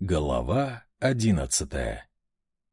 Голова одиннадцатая.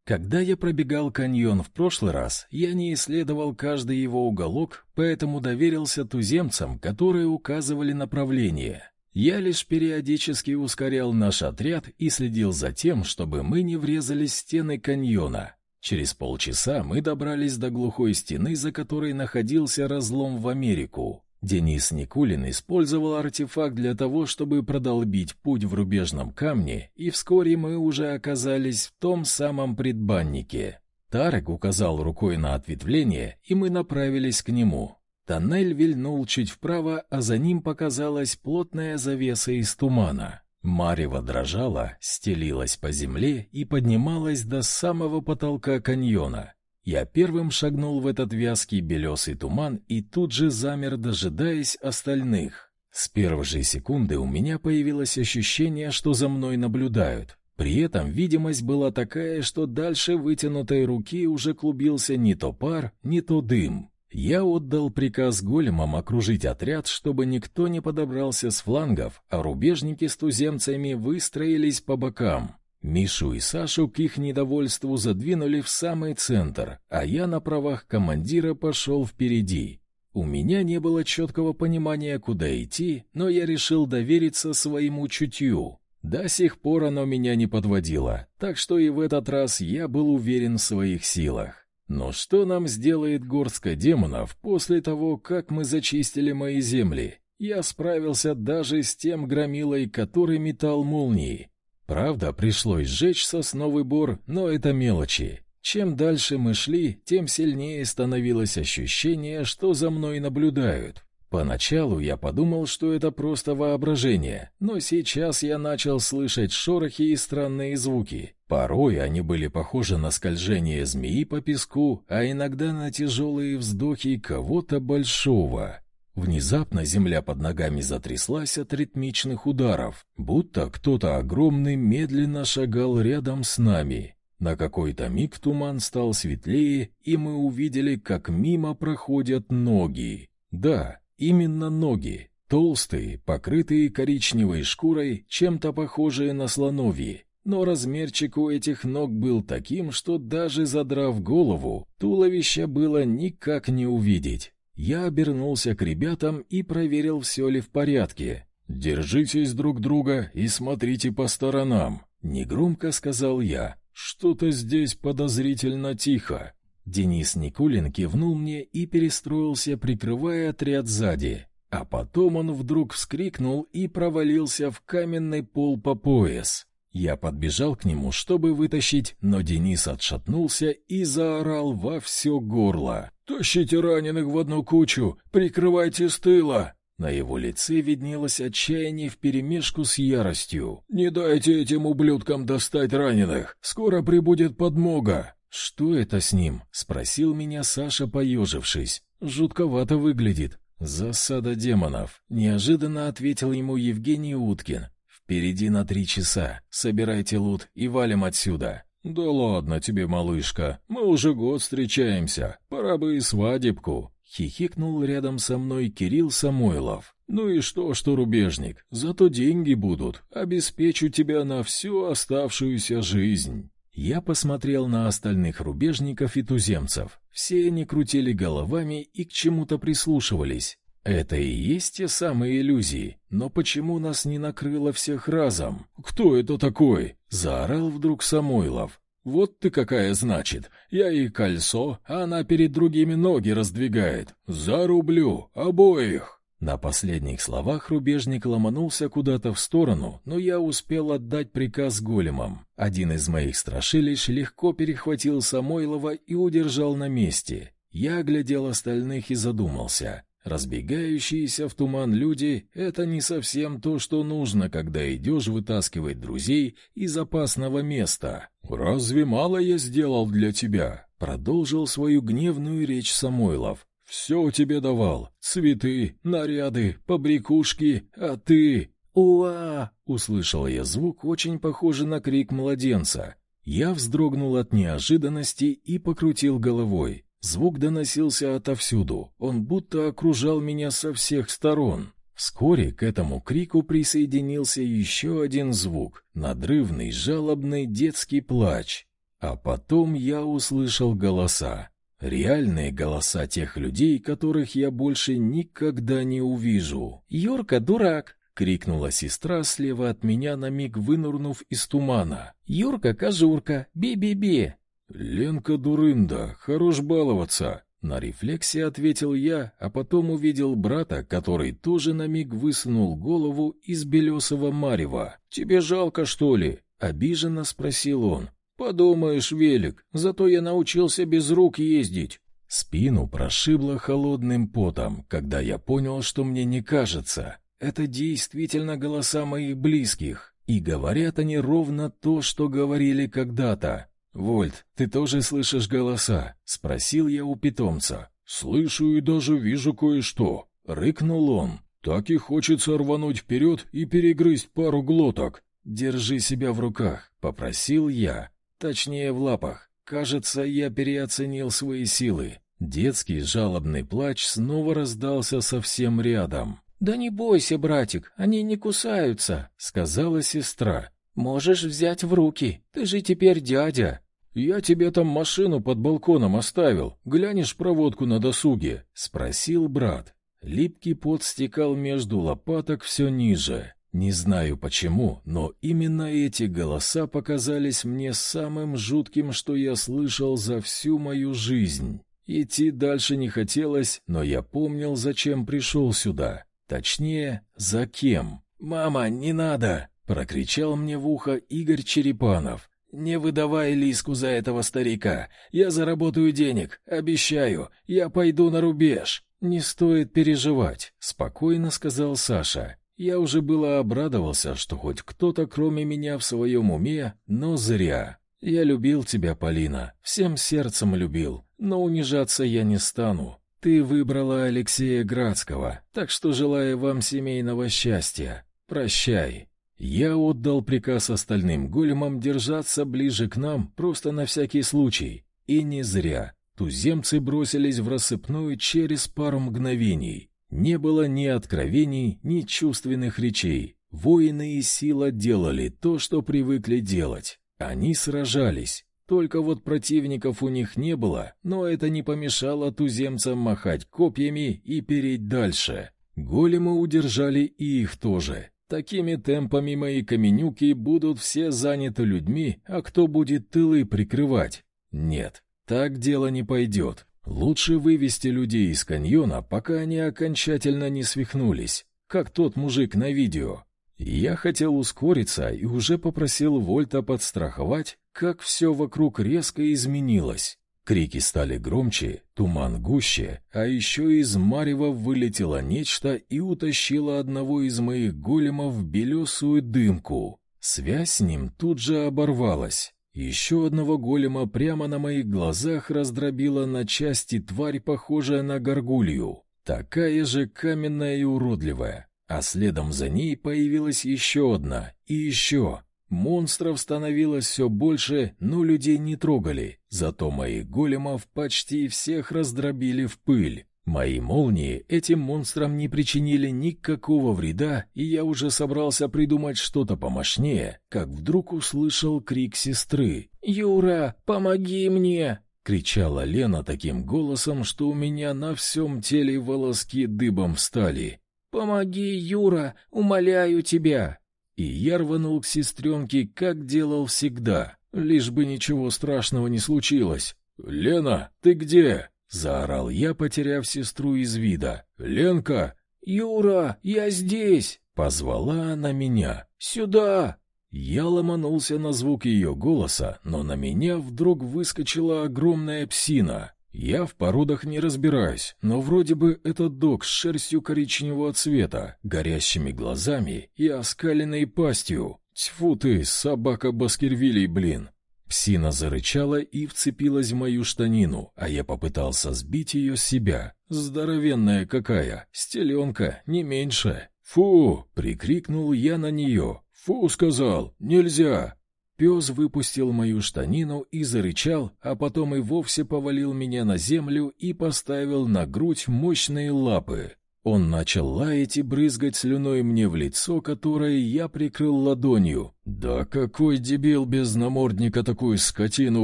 Когда я пробегал каньон в прошлый раз, я не исследовал каждый его уголок, поэтому доверился туземцам, которые указывали направление. Я лишь периодически ускорял наш отряд и следил за тем, чтобы мы не врезались в стены каньона. Через полчаса мы добрались до глухой стены, за которой находился разлом в Америку. Денис Никулин использовал артефакт для того, чтобы продолбить путь в рубежном камне, и вскоре мы уже оказались в том самом предбаннике. Тарек указал рукой на ответвление, и мы направились к нему. Тоннель вильнул чуть вправо, а за ним показалась плотная завеса из тумана. Марево дрожала, стелилась по земле и поднималась до самого потолка каньона. Я первым шагнул в этот вязкий белесый туман и тут же замер, дожидаясь остальных. С первой же секунды у меня появилось ощущение, что за мной наблюдают. При этом видимость была такая, что дальше вытянутой руки уже клубился не то пар, не то дым. Я отдал приказ големам окружить отряд, чтобы никто не подобрался с флангов, а рубежники с туземцами выстроились по бокам. Мишу и Сашу к их недовольству задвинули в самый центр, а я на правах командира пошел впереди. У меня не было четкого понимания, куда идти, но я решил довериться своему чутью. До сих пор оно меня не подводило, так что и в этот раз я был уверен в своих силах. Но что нам сделает горстка демонов после того, как мы зачистили мои земли? Я справился даже с тем громилой, который метал молнии. Правда, пришлось сжечь сосновый бор, но это мелочи. Чем дальше мы шли, тем сильнее становилось ощущение, что за мной наблюдают. Поначалу я подумал, что это просто воображение, но сейчас я начал слышать шорохи и странные звуки. Порой они были похожи на скольжение змеи по песку, а иногда на тяжелые вздохи кого-то большого. Внезапно земля под ногами затряслась от ритмичных ударов, будто кто-то огромный медленно шагал рядом с нами. На какой-то миг туман стал светлее, и мы увидели, как мимо проходят ноги. Да, именно ноги, толстые, покрытые коричневой шкурой, чем-то похожие на слоновьи. Но размерчик у этих ног был таким, что даже задрав голову, туловище было никак не увидеть. Я обернулся к ребятам и проверил, все ли в порядке. «Держитесь друг друга и смотрите по сторонам», — негромко сказал я. «Что-то здесь подозрительно тихо». Денис Никулин кивнул мне и перестроился, прикрывая отряд сзади. А потом он вдруг вскрикнул и провалился в каменный пол по пояс. Я подбежал к нему, чтобы вытащить, но Денис отшатнулся и заорал во все горло. «Тащите раненых в одну кучу! Прикрывайте с тыла!» На его лице виднелось отчаяние вперемешку с яростью. «Не дайте этим ублюдкам достать раненых! Скоро прибудет подмога!» «Что это с ним?» — спросил меня Саша, поежившись. «Жутковато выглядит». «Засада демонов», — неожиданно ответил ему Евгений Уткин. «Впереди на три часа. Собирайте лут и валим отсюда». «Да ладно тебе, малышка, мы уже год встречаемся, пора бы и свадебку», — хихикнул рядом со мной Кирилл Самойлов. «Ну и что, что рубежник, зато деньги будут, обеспечу тебя на всю оставшуюся жизнь». Я посмотрел на остальных рубежников и туземцев. Все они крутили головами и к чему-то прислушивались. Это и есть те самые иллюзии. Но почему нас не накрыло всех разом? Кто это такой? заорал вдруг Самойлов. Вот ты какая, значит. Я ей кольцо, а она перед другими ноги раздвигает. Зарублю обоих. На последних словах рубежник ломанулся куда-то в сторону, но я успел отдать приказ големам. Один из моих страшилищ легко перехватил Самойлова и удержал на месте. Я оглядел остальных и задумался. Разбегающиеся в туман люди — это не совсем то, что нужно, когда идешь вытаскивать друзей из опасного места. «Разве мало я сделал для тебя?» — продолжил свою гневную речь Самойлов. «Все тебе давал. Цветы, наряды, побрякушки, а ты...» «Уа!» — услышал я звук, очень похожий на крик младенца. Я вздрогнул от неожиданности и покрутил головой. Звук доносился отовсюду, он будто окружал меня со всех сторон. Вскоре к этому крику присоединился еще один звук — надрывный, жалобный детский плач. А потом я услышал голоса. Реальные голоса тех людей, которых я больше никогда не увижу. «Юрка, дурак!» — крикнула сестра слева от меня, на миг вынурнув из тумана. «Юрка, кожурка, би-би-би!» «Ленка дурында, хорош баловаться!» На рефлексе ответил я, а потом увидел брата, который тоже на миг высунул голову из белесого марева. «Тебе жалко, что ли?» — обиженно спросил он. «Подумаешь, велик, зато я научился без рук ездить». Спину прошибло холодным потом, когда я понял, что мне не кажется. Это действительно голоса моих близких, и говорят они ровно то, что говорили когда-то. «Вольт, ты тоже слышишь голоса?» — спросил я у питомца. «Слышу и даже вижу кое-что», — рыкнул он. «Так и хочется рвануть вперед и перегрызть пару глоток». «Держи себя в руках», — попросил я. Точнее, в лапах. Кажется, я переоценил свои силы. Детский жалобный плач снова раздался совсем рядом. «Да не бойся, братик, они не кусаются», — сказала сестра. «Можешь взять в руки, ты же теперь дядя». «Я тебе там машину под балконом оставил. Глянешь проводку на досуге?» — спросил брат. Липкий пот стекал между лопаток все ниже. Не знаю почему, но именно эти голоса показались мне самым жутким, что я слышал за всю мою жизнь. Идти дальше не хотелось, но я помнил, зачем пришел сюда. Точнее, за кем. «Мама, не надо!» — прокричал мне в ухо Игорь Черепанов. «Не выдавай Лиску за этого старика. Я заработаю денег, обещаю. Я пойду на рубеж». «Не стоит переживать», — спокойно сказал Саша. Я уже было обрадовался, что хоть кто-то кроме меня в своем уме, но зря. Я любил тебя, Полина, всем сердцем любил, но унижаться я не стану. Ты выбрала Алексея Градского, так что желаю вам семейного счастья. Прощай. Я отдал приказ остальным големам держаться ближе к нам, просто на всякий случай. И не зря. Туземцы бросились в рассыпную через пару мгновений. Не было ни откровений, ни чувственных речей. Воины и сила делали то, что привыкли делать. Они сражались. Только вот противников у них не было, но это не помешало туземцам махать копьями и переть дальше. Големы удержали и их тоже. Такими темпами мои каменюки будут все заняты людьми, а кто будет тылы прикрывать? Нет, так дело не пойдет. Лучше вывести людей из каньона, пока они окончательно не свихнулись, как тот мужик на видео. Я хотел ускориться и уже попросил Вольта подстраховать, как все вокруг резко изменилось. Крики стали громче, туман гуще, а еще из марева вылетело нечто и утащило одного из моих големов в белесую дымку. Связь с ним тут же оборвалась. Еще одного голема прямо на моих глазах раздробила на части тварь, похожая на горгулью, такая же каменная и уродливая. А следом за ней появилась еще одна, и еще. Монстров становилось все больше, но людей не трогали. Зато моих големов почти всех раздробили в пыль. Мои молнии этим монстрам не причинили никакого вреда, и я уже собрался придумать что-то помощнее, как вдруг услышал крик сестры. «Юра, помоги мне!» — кричала Лена таким голосом, что у меня на всем теле волоски дыбом встали. «Помоги, Юра, умоляю тебя!» И я рванул к сестренке, как делал всегда, лишь бы ничего страшного не случилось. «Лена, ты где?» — заорал я, потеряв сестру из вида. «Ленка!» «Юра, я здесь!» — позвала она меня. «Сюда!» Я ломанулся на звук ее голоса, но на меня вдруг выскочила огромная псина. Я в породах не разбираюсь, но вроде бы это дог с шерстью коричневого цвета, горящими глазами и оскаленной пастью. Тьфу ты, собака Баскервилей, блин! Псина зарычала и вцепилась в мою штанину, а я попытался сбить ее с себя. Здоровенная какая, стеленка, не меньше. «Фу!» — прикрикнул я на нее. «Фу!» — сказал. «Нельзя!» Пес выпустил мою штанину и зарычал, а потом и вовсе повалил меня на землю и поставил на грудь мощные лапы. Он начал лаять и брызгать слюной мне в лицо, которое я прикрыл ладонью. «Да какой дебил без намордника такую скотину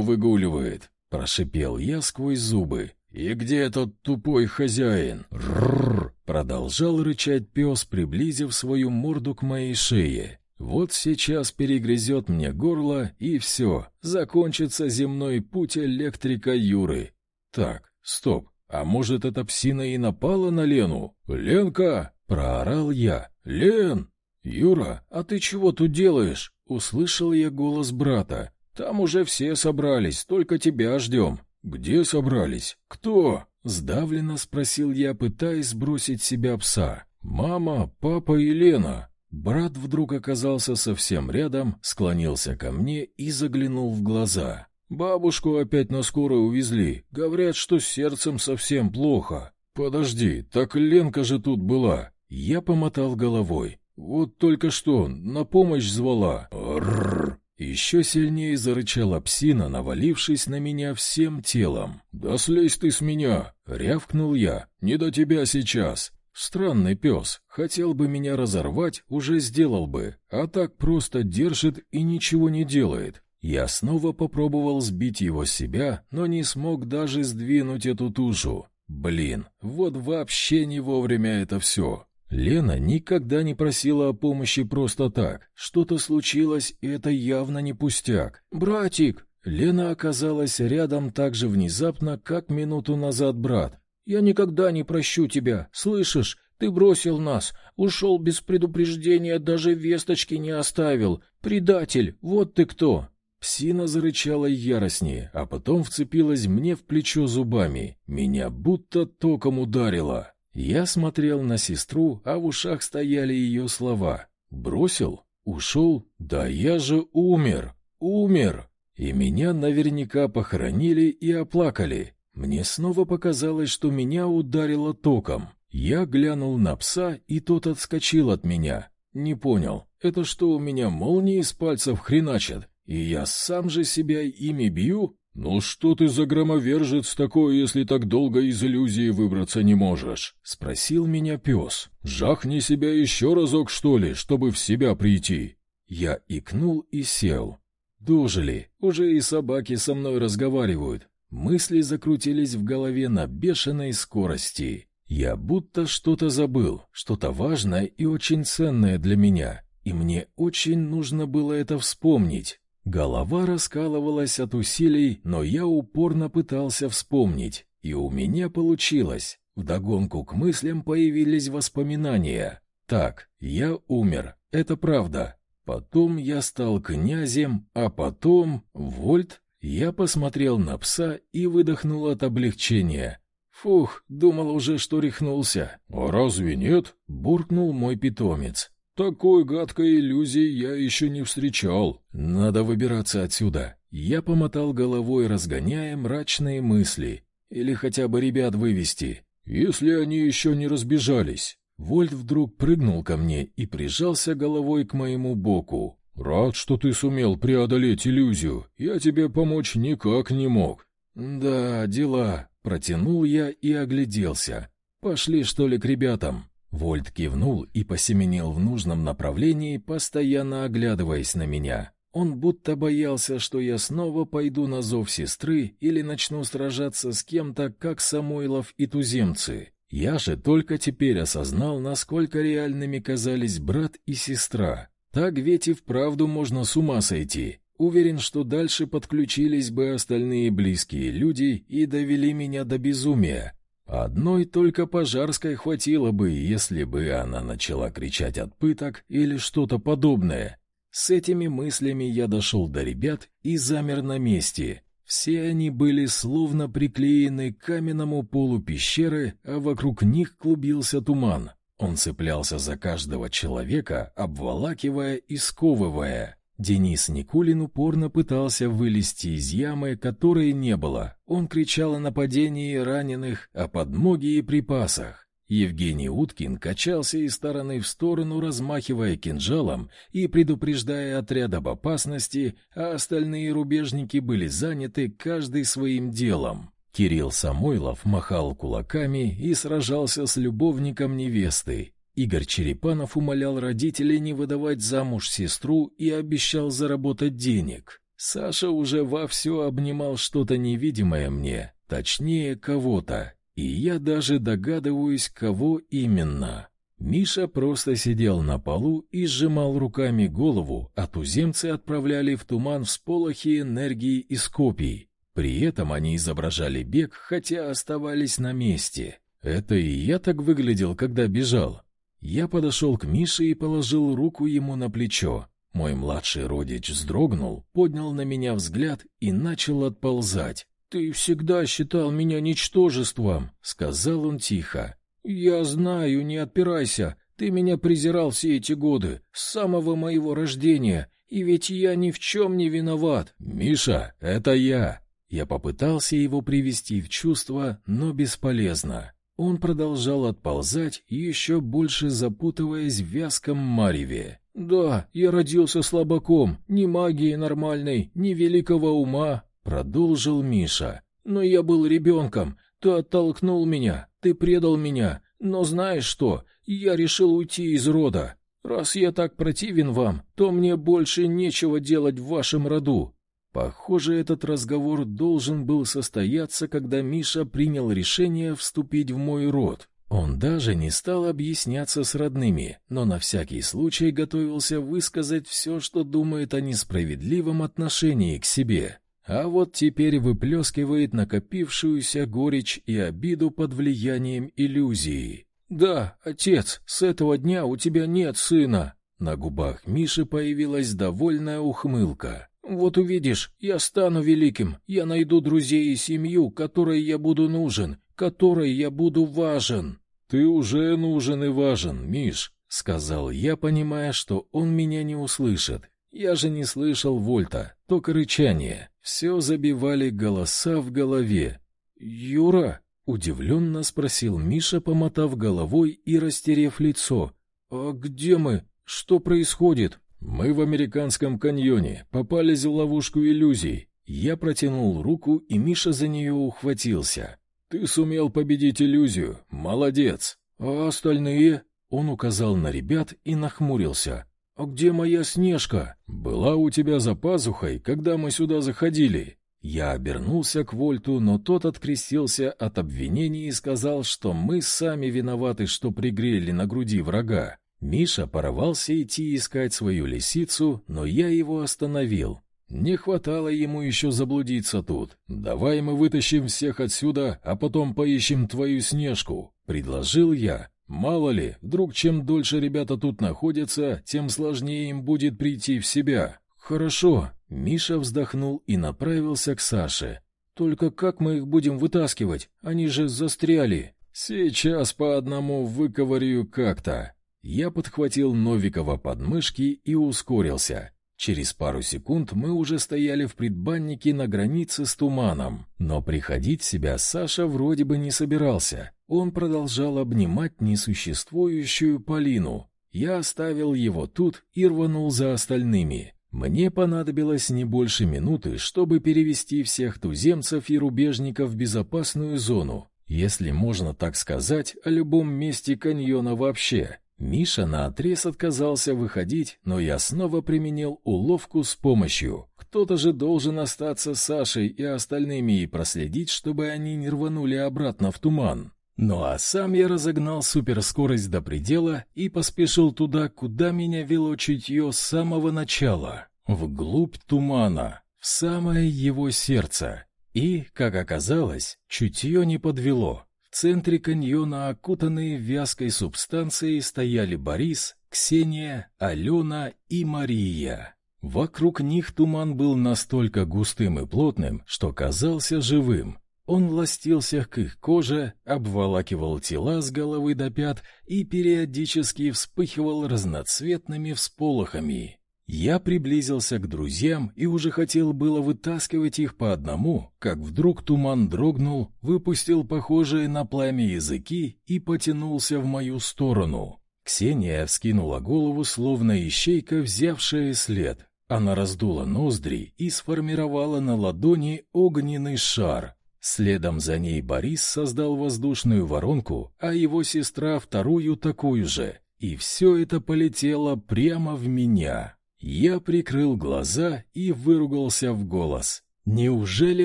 выгуливает?» Прошипел я сквозь зубы. «И где этот тупой хозяин?» «Рррр!» Продолжал рычать пес, приблизив свою морду к моей шее. «Вот сейчас перегрызет мне горло, и все, закончится земной путь электрика Юры. Так, стоп, а может, эта псина и напала на Лену? Ленка!» — проорал я. «Лен!» «Юра, а ты чего тут делаешь?» — услышал я голос брата. «Там уже все собрались, только тебя ждем». «Где собрались? Кто?» — сдавленно спросил я, пытаясь сбросить себя пса. «Мама, папа и Лена». Брат вдруг оказался совсем рядом, склонился ко мне и заглянул в глаза. Бабушку опять на скорую увезли. Говорят, что с сердцем совсем плохо. Подожди, так Ленка же тут была. Я помотал головой. Вот только что на помощь звала. Рррр. Еще сильнее зарычала псина, навалившись на меня всем телом. «Да слезь ты с меня!» — рявкнул я. «Не до тебя сейчас!» Странный пес. Хотел бы меня разорвать, уже сделал бы. А так просто держит и ничего не делает. Я снова попробовал сбить его с себя, но не смог даже сдвинуть эту тушу. Блин, вот вообще не вовремя это все. Лена никогда не просила о помощи просто так. Что-то случилось, и это явно не пустяк. «Братик!» Лена оказалась рядом так же внезапно, как минуту назад брат. «Я никогда не прощу тебя, слышишь? Ты бросил нас, ушел без предупреждения, даже весточки не оставил. Предатель, вот ты кто!» Псина зарычала яростнее, а потом вцепилась мне в плечо зубами. Меня будто током ударило. Я смотрел на сестру, а в ушах стояли ее слова. «Бросил? Ушел? Да я же умер! Умер!» И меня наверняка похоронили и оплакали. Мне снова показалось, что меня ударило током. Я глянул на пса, и тот отскочил от меня. Не понял, это что у меня молнии из пальцев хреначат? И я сам же себя ими бью? Ну что ты за громовержец такой, если так долго из иллюзии выбраться не можешь? Спросил меня пес. Жахни себя еще разок, что ли, чтобы в себя прийти. Я икнул и сел. Дожили, уже и собаки со мной разговаривают. Мысли закрутились в голове на бешеной скорости. Я будто что-то забыл, что-то важное и очень ценное для меня, и мне очень нужно было это вспомнить. Голова раскалывалась от усилий, но я упорно пытался вспомнить, и у меня получилось. Вдогонку к мыслям появились воспоминания. Так, я умер, это правда. Потом я стал князем, а потом... Вольт? Я посмотрел на пса и выдохнул от облегчения. Фух, думал уже, что рехнулся. «А разве нет?» — буркнул мой питомец. Такой гадкой иллюзии я еще не встречал. Надо выбираться отсюда. Я помотал головой, разгоняя мрачные мысли. Или хотя бы ребят вывести, если они еще не разбежались. Вольт вдруг прыгнул ко мне и прижался головой к моему боку. «Рад, что ты сумел преодолеть иллюзию. Я тебе помочь никак не мог». «Да, дела», — протянул я и огляделся. «Пошли, что ли, к ребятам?» Вольт кивнул и посеменил в нужном направлении, постоянно оглядываясь на меня. Он будто боялся, что я снова пойду на зов сестры или начну сражаться с кем-то, как Самойлов и туземцы. Я же только теперь осознал, насколько реальными казались брат и сестра. Так ведь и вправду можно с ума сойти. Уверен, что дальше подключились бы остальные близкие люди и довели меня до безумия. Одной только пожарской хватило бы, если бы она начала кричать от пыток или что-то подобное. С этими мыслями я дошел до ребят и замер на месте. Все они были словно приклеены к каменному полу пещеры, а вокруг них клубился туман. Он цеплялся за каждого человека, обволакивая и сковывая. Денис Никулин упорно пытался вылезти из ямы, которой не было. Он кричал о нападении раненых, о подмоге и припасах. Евгений Уткин качался из стороны в сторону, размахивая кинжалом и предупреждая отряд об опасности, а остальные рубежники были заняты каждый своим делом. Кирилл Самойлов махал кулаками и сражался с любовником невесты. Игорь Черепанов умолял родителей не выдавать замуж сестру и обещал заработать денег. Саша уже вовсю обнимал что-то невидимое мне, точнее, кого-то, и я даже догадываюсь, кого именно. Миша просто сидел на полу и сжимал руками голову, а туземцы отправляли в туман всполохи энергии из копий. При этом они изображали бег, хотя оставались на месте. Это и я так выглядел, когда бежал. Я подошел к Мише и положил руку ему на плечо. Мой младший родич вздрогнул, поднял на меня взгляд и начал отползать. «Ты всегда считал меня ничтожеством», — сказал он тихо. «Я знаю, не отпирайся. Ты меня презирал все эти годы, с самого моего рождения, и ведь я ни в чем не виноват». «Миша, это я». Я попытался его привести в чувство, но бесполезно. Он продолжал отползать, еще больше запутываясь в вязком мареве. «Да, я родился слабаком, ни магии нормальной, ни великого ума», — продолжил Миша. «Но я был ребенком, ты оттолкнул меня, ты предал меня, но знаешь что, я решил уйти из рода. Раз я так противен вам, то мне больше нечего делать в вашем роду. Похоже, этот разговор должен был состояться, когда Миша принял решение вступить в мой род. Он даже не стал объясняться с родными, но на всякий случай готовился высказать все, что думает о несправедливом отношении к себе. А вот теперь выплескивает накопившуюся горечь и обиду под влиянием иллюзии. «Да, отец, с этого дня у тебя нет сына!» На губах Миши появилась довольная ухмылка. Вот увидишь, я стану великим, я найду друзей и семью, которой я буду нужен, которой я буду важен. Ты уже нужен и важен, Миш, сказал я, понимая, что он меня не услышит. Я же не слышал вольта, только рычание. Все забивали голоса в голове. Юра, удивленно спросил Миша, помотав головой и растерев лицо. А где мы? Что происходит? Мы в американском каньоне попались в ловушку иллюзий. Я протянул руку, и Миша за нее ухватился. Ты сумел победить иллюзию. Молодец. А остальные? Он указал на ребят и нахмурился. А где моя Снежка? Была у тебя за пазухой, когда мы сюда заходили. Я обернулся к Вольту, но тот открестился от обвинений и сказал, что мы сами виноваты, что пригрели на груди врага. Миша порывался идти искать свою лисицу, но я его остановил. Не хватало ему еще заблудиться тут. Давай мы вытащим всех отсюда, а потом поищем твою снежку, предложил я. Мало ли, вдруг чем дольше ребята тут находятся, тем сложнее им будет прийти в себя. Хорошо, Миша вздохнул и направился к Саше. Только как мы их будем вытаскивать? Они же застряли. Сейчас по одному выковырю как-то. Я подхватил Новикова под мышки и ускорился. Через пару секунд мы уже стояли в предбаннике на границе с туманом, но приходить в себя Саша вроде бы не собирался. Он продолжал обнимать несуществующую Полину. Я оставил его тут и рванул за остальными. Мне понадобилось не больше минуты, чтобы перевести всех туземцев и рубежников в безопасную зону, если можно так сказать о любом месте каньона вообще. Миша наотрез отказался выходить, но я снова применил уловку с помощью. Кто-то же должен остаться с Сашей и остальными и проследить, чтобы они не рванули обратно в туман. Ну а сам я разогнал суперскорость до предела и поспешил туда, куда меня вело чутье с самого начала, вглубь тумана, в самое его сердце. И, как оказалось, чутье не подвело. Центре каньона, окутанные вязкой субстанцией, стояли Борис, Ксения, Алена и Мария. Вокруг них туман был настолько густым и плотным, что казался живым. Он ластился к их коже, обволакивал тела с головы до пят и периодически вспыхивал разноцветными всполохами. Я приблизился к друзьям и уже хотел было вытаскивать их по одному, как вдруг туман дрогнул, выпустил похожие на пламя языки и потянулся в мою сторону. Ксения вскинула голову, словно ищейка, взявшая след. Она раздула ноздри и сформировала на ладони огненный шар. Следом за ней Борис создал воздушную воронку, а его сестра вторую такую же. И все это полетело прямо в меня. Я прикрыл глаза и выругался в голос. Неужели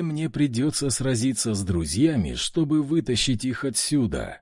мне придется сразиться с друзьями, чтобы вытащить их отсюда?